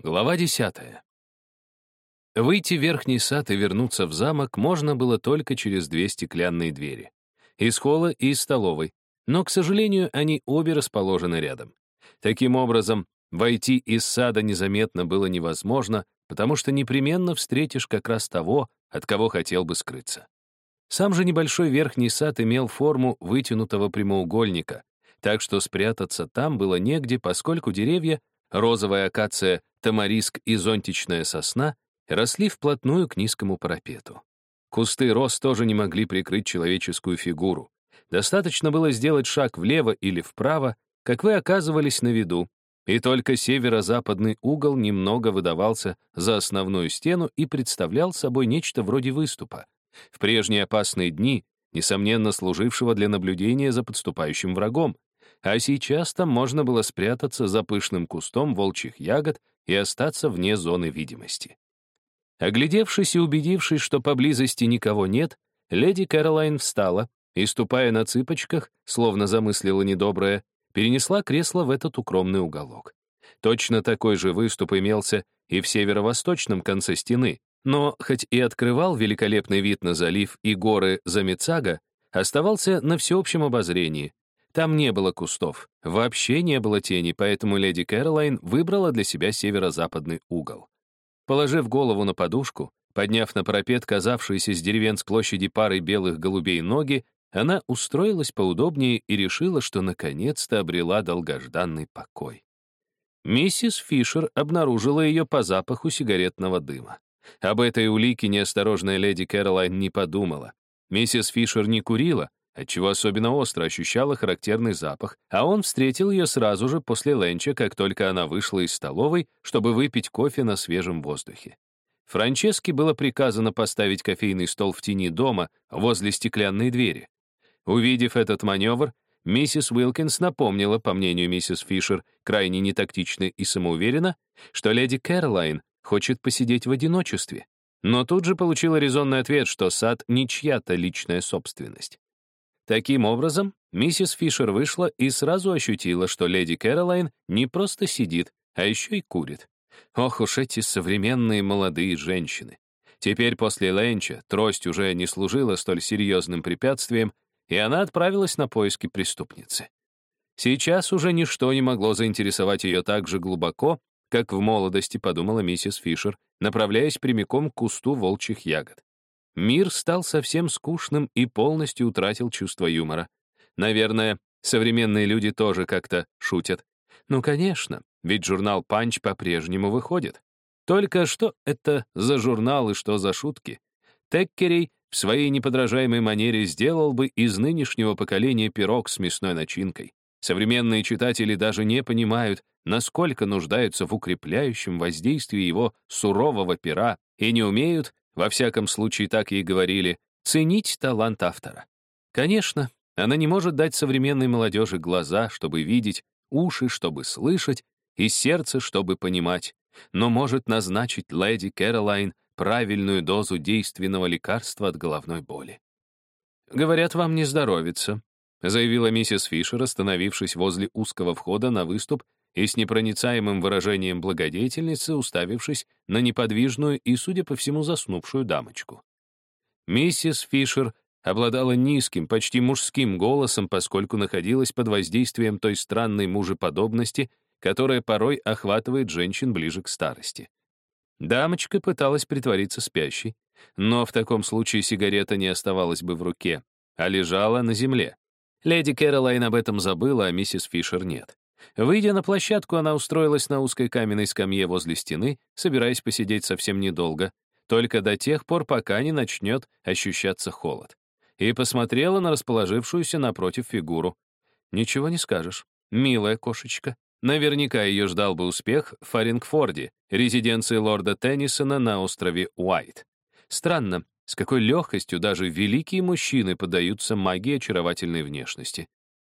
Глава десятая. Выйти в верхний сад и вернуться в замок можно было только через две стеклянные двери. Из холла и из столовой. Но, к сожалению, они обе расположены рядом. Таким образом, войти из сада незаметно было невозможно, потому что непременно встретишь как раз того, от кого хотел бы скрыться. Сам же небольшой верхний сад имел форму вытянутого прямоугольника, так что спрятаться там было негде, поскольку деревья, розовая акация тамариск и зонтичная сосна росли вплотную к низкому парапету. Кусты роз тоже не могли прикрыть человеческую фигуру. Достаточно было сделать шаг влево или вправо, как вы оказывались на виду, и только северо-западный угол немного выдавался за основную стену и представлял собой нечто вроде выступа. В прежние опасные дни, несомненно, служившего для наблюдения за подступающим врагом, а сейчас там можно было спрятаться за пышным кустом волчьих ягод и остаться вне зоны видимости. Оглядевшись и убедившись, что поблизости никого нет, леди Кэролайн встала и, ступая на цыпочках, словно замыслила недоброе, перенесла кресло в этот укромный уголок. Точно такой же выступ имелся и в северо-восточном конце стены, но, хоть и открывал великолепный вид на залив и горы Замицага, оставался на всеобщем обозрении, там не было кустов, вообще не было тени, поэтому леди Кэролайн выбрала для себя северо-западный угол. Положив голову на подушку, подняв на парапет казавшиеся с деревен с площади парой белых голубей ноги, она устроилась поудобнее и решила, что наконец-то обрела долгожданный покой. Миссис Фишер обнаружила ее по запаху сигаретного дыма. Об этой улике неосторожная леди Кэролайн не подумала. Миссис Фишер не курила, отчего особенно остро ощущала характерный запах, а он встретил ее сразу же после ленча, как только она вышла из столовой, чтобы выпить кофе на свежем воздухе. Франческе было приказано поставить кофейный стол в тени дома, возле стеклянной двери. Увидев этот маневр, миссис Уилкинс напомнила, по мнению миссис Фишер, крайне нетактично и самоуверенно, что леди Кэролайн хочет посидеть в одиночестве. Но тут же получила резонный ответ, что сад не чья-то личная собственность. Таким образом, миссис Фишер вышла и сразу ощутила, что леди Кэролайн не просто сидит, а еще и курит. Ох уж эти современные молодые женщины. Теперь после ленча трость уже не служила столь серьезным препятствием, и она отправилась на поиски преступницы. Сейчас уже ничто не могло заинтересовать ее так же глубоко, как в молодости, подумала миссис Фишер, направляясь прямиком к кусту волчьих ягод. Мир стал совсем скучным и полностью утратил чувство юмора. Наверное, современные люди тоже как-то шутят. Ну, конечно, ведь журнал «Панч» по-прежнему выходит. Только что это за журнал и что за шутки? Теккерей в своей неподражаемой манере сделал бы из нынешнего поколения пирог с мясной начинкой. Современные читатели даже не понимают, насколько нуждаются в укрепляющем воздействии его сурового пера и не умеют во всяком случае, так ей говорили, ценить талант автора. Конечно, она не может дать современной молодежи глаза, чтобы видеть, уши, чтобы слышать, и сердце, чтобы понимать, но может назначить леди Кэролайн правильную дозу действенного лекарства от головной боли. «Говорят, вам не здоровится», — заявила миссис Фишер, остановившись возле узкого входа на выступ и с непроницаемым выражением благодетельницы уставившись на неподвижную и, судя по всему, заснувшую дамочку. Миссис Фишер обладала низким, почти мужским голосом, поскольку находилась под воздействием той странной мужеподобности, которая порой охватывает женщин ближе к старости. Дамочка пыталась притвориться спящей, но в таком случае сигарета не оставалась бы в руке, а лежала на земле. Леди Кэролайн об этом забыла, а миссис Фишер нет. Выйдя на площадку, она устроилась на узкой каменной скамье возле стены, собираясь посидеть совсем недолго, только до тех пор, пока не начнет ощущаться холод. И посмотрела на расположившуюся напротив фигуру. Ничего не скажешь. Милая кошечка. Наверняка ее ждал бы успех в Фарингфорде, резиденции лорда Теннисона на острове Уайт. Странно, с какой легкостью даже великие мужчины поддаются магии очаровательной внешности.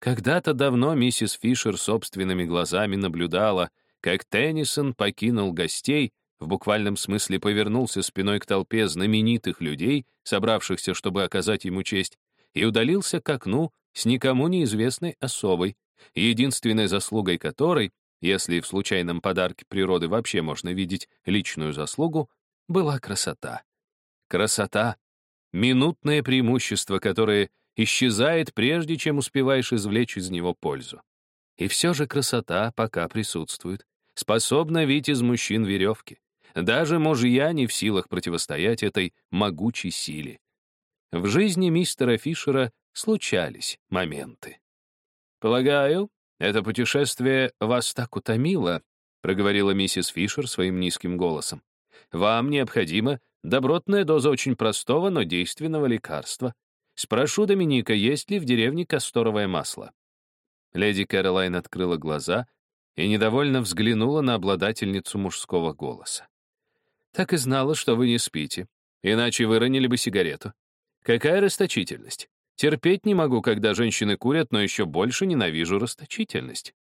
Когда-то давно миссис Фишер собственными глазами наблюдала, как Теннисон покинул гостей, в буквальном смысле повернулся спиной к толпе знаменитых людей, собравшихся, чтобы оказать ему честь, и удалился к окну с никому неизвестной особой, единственной заслугой которой если в случайном подарке природы вообще можно видеть личную заслугу, была красота. Красота — минутное преимущество, которое исчезает, прежде чем успеваешь извлечь из него пользу. И все же красота пока присутствует, способна видеть из мужчин веревки. Даже мужья не в силах противостоять этой могучей силе. В жизни мистера Фишера случались моменты. «Полагаю, это путешествие вас так утомило», проговорила миссис Фишер своим низким голосом. «Вам необходима добротная доза очень простого, но действенного лекарства. Спрошу Доминика, есть ли в деревне касторовое масло?» Леди Кэролайн открыла глаза и недовольно взглянула на обладательницу мужского голоса. «Так и знала, что вы не спите, иначе выронили бы сигарету. Какая расточительность! Терпеть не могу, когда женщины курят, но еще больше ненавижу расточительность.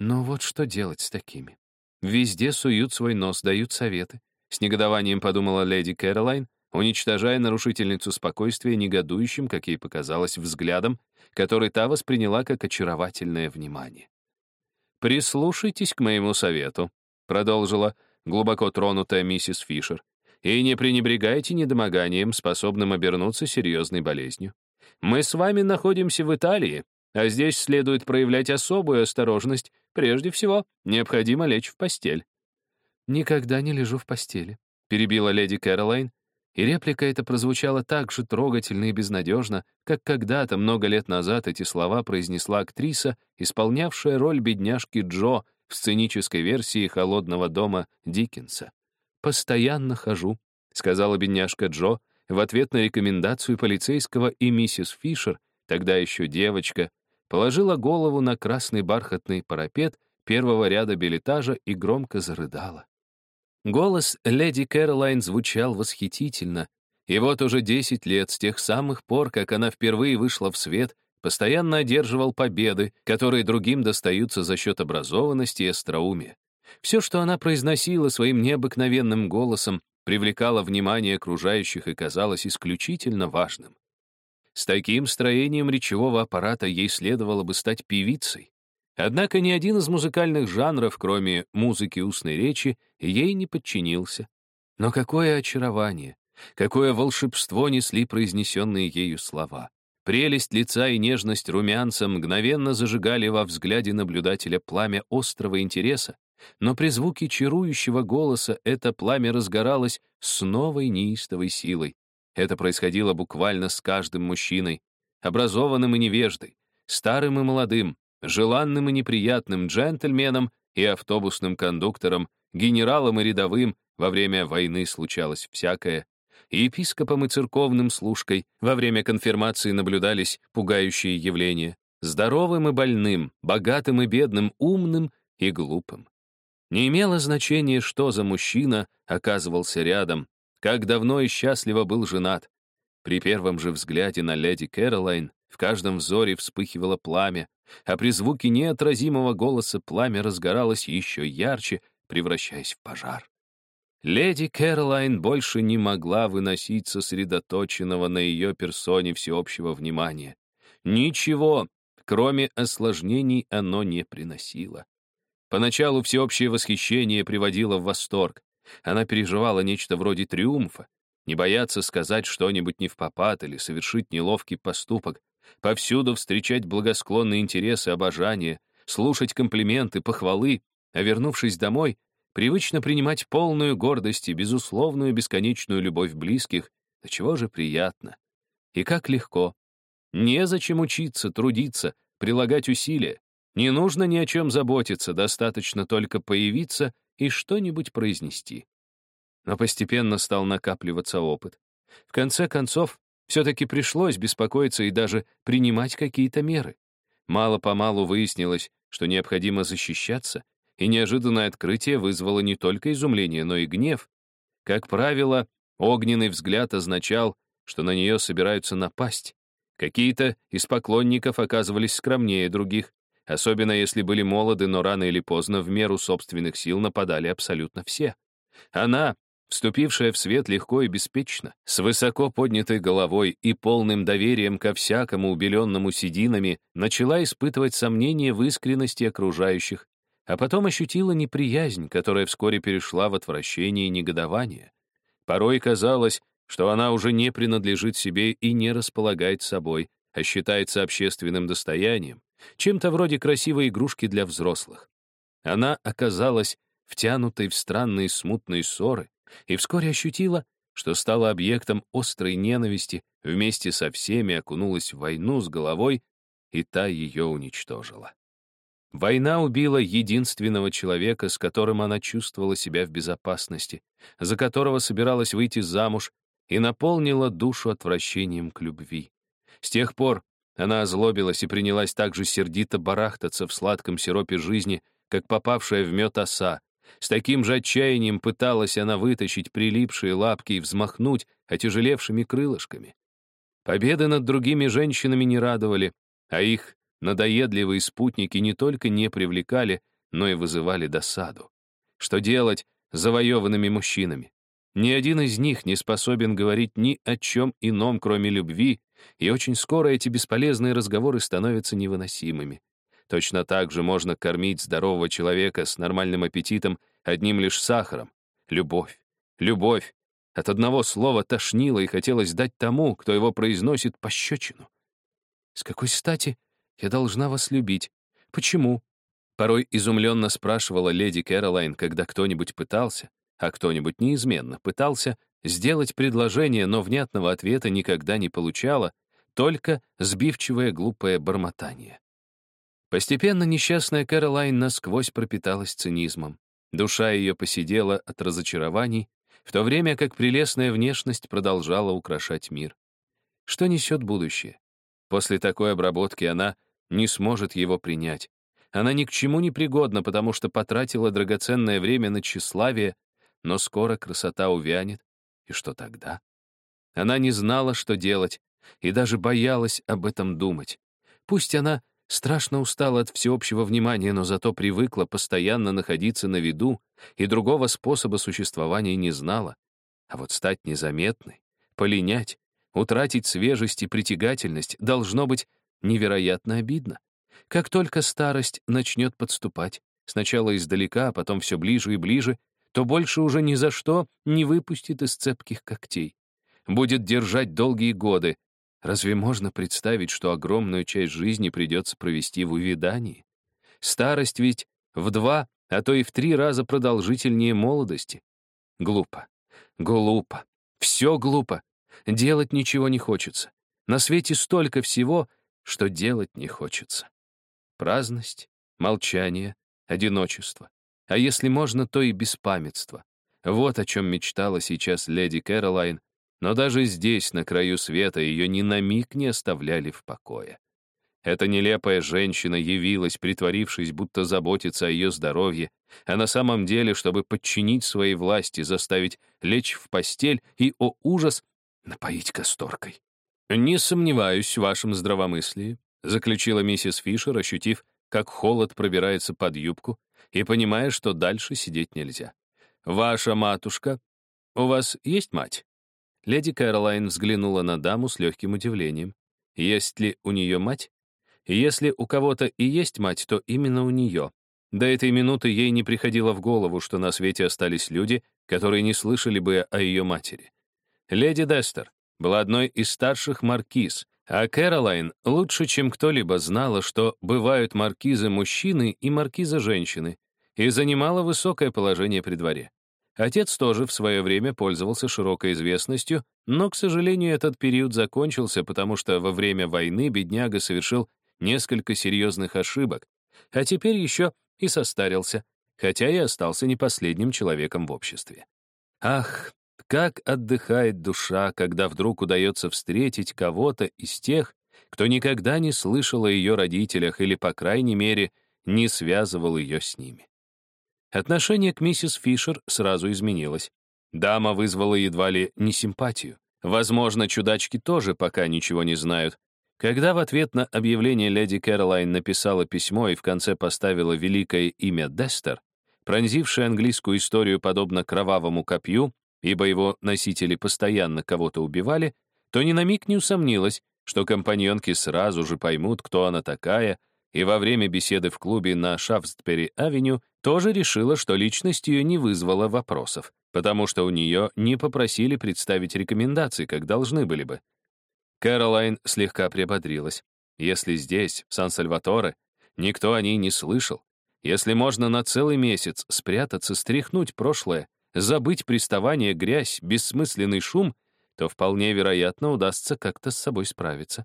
Но вот что делать с такими? Везде суют свой нос, дают советы. С негодованием подумала леди Кэролайн, уничтожая нарушительницу спокойствия негодующим, как ей показалось, взглядом, который та восприняла как очаровательное внимание. «Прислушайтесь к моему совету», — продолжила глубоко тронутая миссис Фишер, «и не пренебрегайте недомоганием, способным обернуться серьезной болезнью. Мы с вами находимся в Италии, а здесь следует проявлять особую осторожность. Прежде всего, необходимо лечь в постель». «Никогда не лежу в постели», — перебила леди Кэролайн, и реплика эта прозвучала так же трогательно и безнадежно, как когда-то, много лет назад, эти слова произнесла актриса, исполнявшая роль бедняжки Джо в сценической версии «Холодного дома» Диккенса. «Постоянно хожу», — сказала бедняжка Джо, в ответ на рекомендацию полицейского и миссис Фишер, тогда еще девочка, положила голову на красный бархатный парапет первого ряда билетажа и громко зарыдала. Голос леди Кэролайн звучал восхитительно, и вот уже 10 лет с тех самых пор, как она впервые вышла в свет, постоянно одерживал победы, которые другим достаются за счет образованности и остроумия. Все, что она произносила своим необыкновенным голосом, привлекало внимание окружающих и казалось исключительно важным. С таким строением речевого аппарата ей следовало бы стать певицей. Однако ни один из музыкальных жанров, кроме музыки устной речи, ей не подчинился. Но какое очарование, какое волшебство несли произнесенные ею слова. Прелесть лица и нежность румянца мгновенно зажигали во взгляде наблюдателя пламя острого интереса, но при звуке чарующего голоса это пламя разгоралось с новой неистовой силой. Это происходило буквально с каждым мужчиной, образованным и невеждой, старым и молодым, желанным и неприятным джентльменом и автобусным кондуктором, генералом и рядовым, во время войны случалось всякое, и епископом и церковным служкой во время конфирмации наблюдались пугающие явления, здоровым и больным, богатым и бедным, умным и глупым. Не имело значения, что за мужчина оказывался рядом, как давно и счастливо был женат. При первом же взгляде на леди Кэролайн в каждом взоре вспыхивало пламя, а при звуке неотразимого голоса пламя разгоралось еще ярче, превращаясь в пожар. Леди Кэролайн больше не могла выносить сосредоточенного на ее персоне всеобщего внимания. Ничего, кроме осложнений, оно не приносило. Поначалу всеобщее восхищение приводило в восторг. Она переживала нечто вроде триумфа. Не бояться сказать что-нибудь не в попад или совершить неловкий поступок. Повсюду встречать благосклонный интерес и обожание, слушать комплименты, похвалы, а вернувшись домой, привычно принимать полную гордость и безусловную бесконечную любовь близких, до чего же приятно. И как легко. Незачем учиться, трудиться, прилагать усилия. Не нужно ни о чем заботиться, достаточно только появиться и что-нибудь произнести. Но постепенно стал накапливаться опыт. В конце концов, все-таки пришлось беспокоиться и даже принимать какие-то меры. Мало-помалу выяснилось, что необходимо защищаться, и неожиданное открытие вызвало не только изумление, но и гнев. Как правило, огненный взгляд означал, что на нее собираются напасть. Какие-то из поклонников оказывались скромнее других, Особенно если были молоды, но рано или поздно в меру собственных сил нападали абсолютно все. Она, вступившая в свет легко и беспечно, с высоко поднятой головой и полным доверием ко всякому убеленному сединами, начала испытывать сомнения в искренности окружающих, а потом ощутила неприязнь, которая вскоре перешла в отвращение и негодование. Порой казалось, что она уже не принадлежит себе и не располагает собой, а считается общественным достоянием, чем-то вроде красивой игрушки для взрослых. Она оказалась втянутой в странные смутные ссоры и вскоре ощутила, что стала объектом острой ненависти, вместе со всеми окунулась в войну с головой, и та ее уничтожила. Война убила единственного человека, с которым она чувствовала себя в безопасности, за которого собиралась выйти замуж, и наполнила душу отвращением к любви. С тех пор она озлобилась и принялась так же сердито барахтаться в сладком сиропе жизни, как попавшая в мед оса. С таким же отчаянием пыталась она вытащить прилипшие лапки и взмахнуть отяжелевшими крылышками. Победы над другими женщинами не радовали, а их надоедливые спутники не только не привлекали, но и вызывали досаду. Что делать с завоеванными мужчинами? Ни один из них не способен говорить ни о чем ином, кроме любви, и очень скоро эти бесполезные разговоры становятся невыносимыми. Точно так же можно кормить здорового человека с нормальным аппетитом одним лишь сахаром. Любовь, любовь. От одного слова тошнило и хотелось дать тому, кто его произносит, пощечину. «С какой стати я должна вас любить? Почему?» Порой изумленно спрашивала леди Кэролайн, когда кто-нибудь пытался, а кто-нибудь неизменно пытался сделать предложение, но внятного ответа никогда не получала, только сбивчивое глупое бормотание. Постепенно несчастная Кэролайн насквозь пропиталась цинизмом. Душа ее посидела от разочарований, в то время как прелестная внешность продолжала украшать мир. Что несет будущее? После такой обработки она не сможет его принять. Она ни к чему не пригодна, потому что потратила драгоценное время на тщеславие, но скоро красота увянет, и что тогда? Она не знала, что делать, и даже боялась об этом думать. Пусть она страшно устала от всеобщего внимания, но зато привыкла постоянно находиться на виду и другого способа существования не знала. А вот стать незаметной, полинять, утратить свежесть и притягательность должно быть невероятно обидно. Как только старость начнет подступать, сначала издалека, а потом все ближе и ближе, то больше уже ни за что не выпустит из цепких когтей. Будет держать долгие годы. Разве можно представить, что огромную часть жизни придется провести в увядании? Старость ведь в два, а то и в три раза продолжительнее молодости. Глупо. Глупо. Все глупо. Делать ничего не хочется. На свете столько всего, что делать не хочется. Праздность, молчание, одиночество а если можно, то и беспамятство. Вот о чем мечтала сейчас леди Кэролайн, но даже здесь, на краю света, ее ни на миг не оставляли в покое. Эта нелепая женщина явилась, притворившись, будто заботится о ее здоровье, а на самом деле, чтобы подчинить своей власти, заставить лечь в постель и, о ужас, напоить касторкой. «Не сомневаюсь в вашем здравомыслии», заключила миссис Фишер, ощутив, как холод пробирается под юбку, и понимая, что дальше сидеть нельзя. «Ваша матушка? У вас есть мать?» Леди Кэролайн взглянула на даму с легким удивлением. Есть ли у нее мать? Если у кого-то и есть мать, то именно у нее. До этой минуты ей не приходило в голову, что на свете остались люди, которые не слышали бы о ее матери. Леди Дестер была одной из старших маркиз, а Кэролайн лучше, чем кто-либо знала, что бывают маркизы-мужчины и маркизы-женщины, и занимала высокое положение при дворе. Отец тоже в свое время пользовался широкой известностью, но, к сожалению, этот период закончился, потому что во время войны бедняга совершил несколько серьезных ошибок, а теперь еще и состарился, хотя и остался не последним человеком в обществе. Ах, как отдыхает душа, когда вдруг удается встретить кого-то из тех, кто никогда не слышал о ее родителях или, по крайней мере, не связывал ее с ними. Отношение к миссис Фишер сразу изменилось. Дама вызвала едва ли не симпатию. Возможно, чудачки тоже пока ничего не знают. Когда в ответ на объявление леди Кэролайн написала письмо и в конце поставила великое имя Дестер, пронзившее английскую историю подобно кровавому копью, ибо его носители постоянно кого-то убивали, то ни на миг не усомнилась, что компаньонки сразу же поймут, кто она такая, и во время беседы в клубе на Шафтсбери-авеню тоже решила, что личность ее не вызвала вопросов, потому что у нее не попросили представить рекомендации, как должны были бы. Кэролайн слегка приободрилась. Если здесь, в Сан-Сальваторе, никто о ней не слышал, если можно на целый месяц спрятаться, стряхнуть прошлое, забыть приставание, грязь, бессмысленный шум, то вполне вероятно удастся как-то с собой справиться.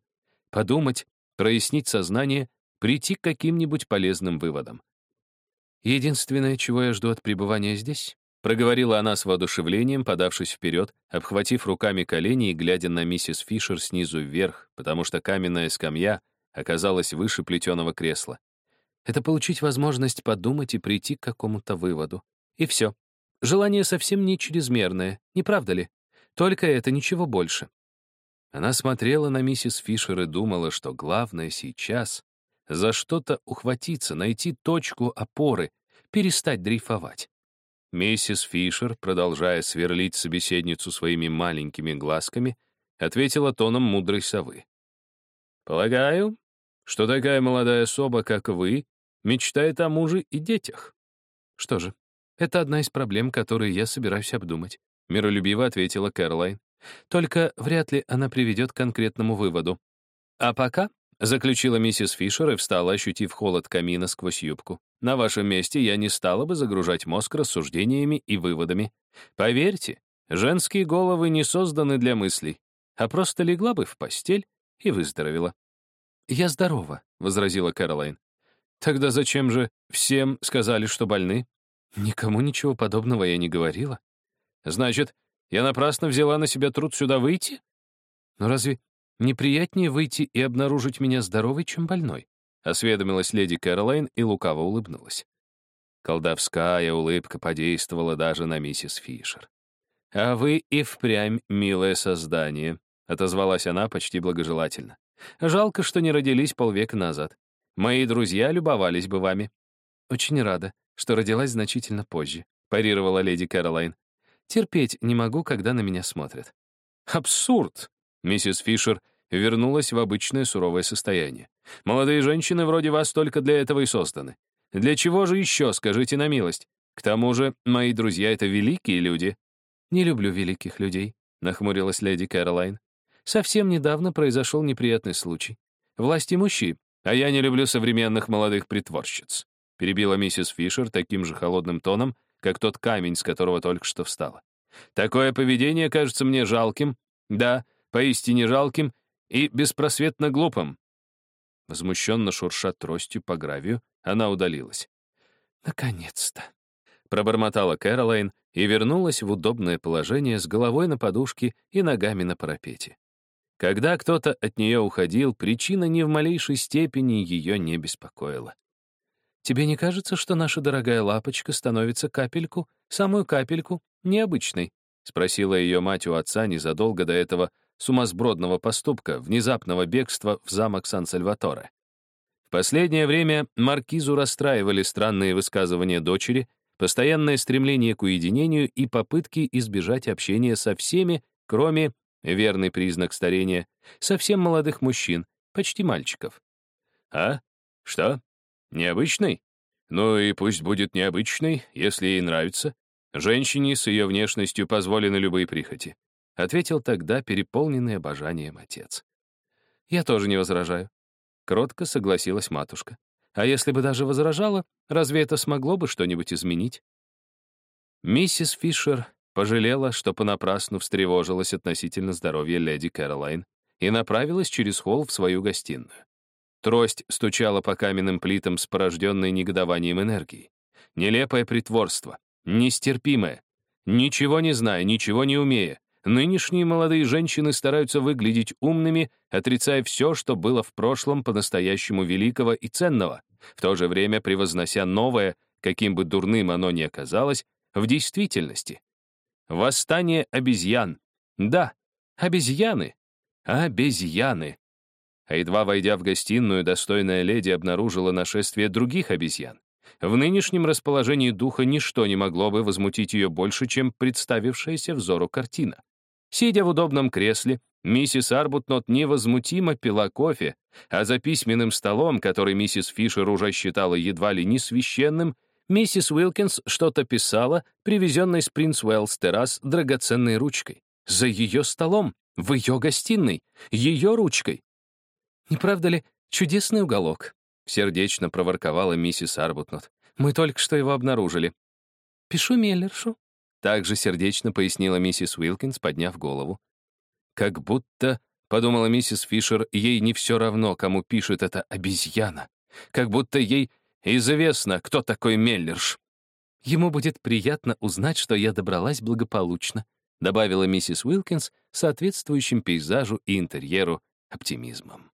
Подумать, прояснить сознание, прийти к каким-нибудь полезным выводам. Единственное, чего я жду от пребывания здесь, проговорила она с воодушевлением, подавшись вперед, обхватив руками колени и глядя на миссис Фишер снизу вверх, потому что каменная скамья оказалась выше плетеного кресла. Это получить возможность подумать и прийти к какому-то выводу. И все. Желание совсем не чрезмерное, не правда ли? Только это, ничего больше. Она смотрела на миссис Фишер и думала, что главное сейчас — за что-то ухватиться, найти точку опоры, перестать дрейфовать. Миссис Фишер, продолжая сверлить собеседницу своими маленькими глазками, ответила тоном мудрой совы. «Полагаю, что такая молодая особа, как вы, мечтает о муже и детях. Что же, это одна из проблем, которые я собираюсь обдумать, миролюбиво ответила Кэролайн. Только вряд ли она приведет к конкретному выводу. А пока, заключила миссис Фишер и встала, ощутив холод камина сквозь юбку. На вашем месте я не стала бы загружать мозг рассуждениями и выводами. Поверьте, женские головы не созданы для мыслей, а просто легла бы в постель и выздоровела. «Я здорова», — возразила Кэролайн. Тогда зачем же всем сказали, что больны? Никому ничего подобного я не говорила. Значит, я напрасно взяла на себя труд сюда выйти? Но разве неприятнее выйти и обнаружить меня здоровой, чем больной? Осведомилась леди Кэролайн и лукаво улыбнулась. Колдовская улыбка подействовала даже на миссис Фишер. «А вы и впрямь милое создание», — отозвалась она почти благожелательно. «Жалко, что не родились полвека назад. Мои друзья любовались бы вами». «Очень рада, что родилась значительно позже», — парировала леди Кэролайн. «Терпеть не могу, когда на меня смотрят». «Абсурд!» — миссис Фишер вернулась в обычное суровое состояние. «Молодые женщины вроде вас только для этого и созданы. Для чего же еще, скажите на милость? К тому же, мои друзья — это великие люди». «Не люблю великих людей», — нахмурилась леди Кэролайн. «Совсем недавно произошел неприятный случай. Власти имущие «А я не люблю современных молодых притворщиц», перебила миссис Фишер таким же холодным тоном, как тот камень, с которого только что встала. «Такое поведение кажется мне жалким, да, поистине жалким и беспросветно глупым». Возмущенно шурша тростью по гравию, она удалилась. «Наконец-то!» — пробормотала Кэролайн и вернулась в удобное положение с головой на подушке и ногами на парапете. Когда кто-то от нее уходил, причина ни в малейшей степени ее не беспокоила. «Тебе не кажется, что наша дорогая лапочка становится капельку, самую капельку, необычной?» — спросила ее мать у отца незадолго до этого сумасбродного поступка, внезапного бегства в замок Сан-Сальваторе. В последнее время маркизу расстраивали странные высказывания дочери, постоянное стремление к уединению и попытки избежать общения со всеми, кроме верный признак старения, совсем молодых мужчин, почти мальчиков. А? Что? Необычный? Ну и пусть будет необычный, если ей нравится. Женщине с ее внешностью позволены любые прихоти. Ответил тогда переполненный обожанием отец. Я тоже не возражаю. Кротко согласилась матушка. А если бы даже возражала, разве это смогло бы что-нибудь изменить? Миссис Фишер Пожалела, что понапрасну встревожилась относительно здоровья леди Кэролайн и направилась через холл в свою гостиную. Трость стучала по каменным плитам с порожденной негодованием энергией. Нелепое притворство, нестерпимое. Ничего не зная, ничего не умея, нынешние молодые женщины стараются выглядеть умными, отрицая все, что было в прошлом по-настоящему великого и ценного, в то же время превознося новое, каким бы дурным оно ни оказалось, в действительности. Восстание обезьян. Да, обезьяны. Обезьяны. А едва войдя в гостиную, достойная леди обнаружила нашествие других обезьян. В нынешнем расположении духа ничто не могло бы возмутить ее больше, чем представившаяся взору картина. Сидя в удобном кресле, миссис Арбутнот невозмутимо пила кофе, А за письменным столом, который миссис Фишер уже считала едва ли не священным, миссис Уилкинс что-то писала, привезенной с Принц Уэллс террас драгоценной ручкой. За ее столом, в ее гостиной, ее ручкой. «Не правда ли, чудесный уголок?» — сердечно проворковала миссис Арбутнот. «Мы только что его обнаружили». «Пишу Меллершу», — также сердечно пояснила миссис Уилкинс, подняв голову. «Как будто Подумала миссис Фишер, ей не все равно, кому пишет эта обезьяна. Как будто ей известно, кто такой Меллерш. Ему будет приятно узнать, что я добралась благополучно, добавила миссис Уилкинс соответствующим пейзажу и интерьеру оптимизмом.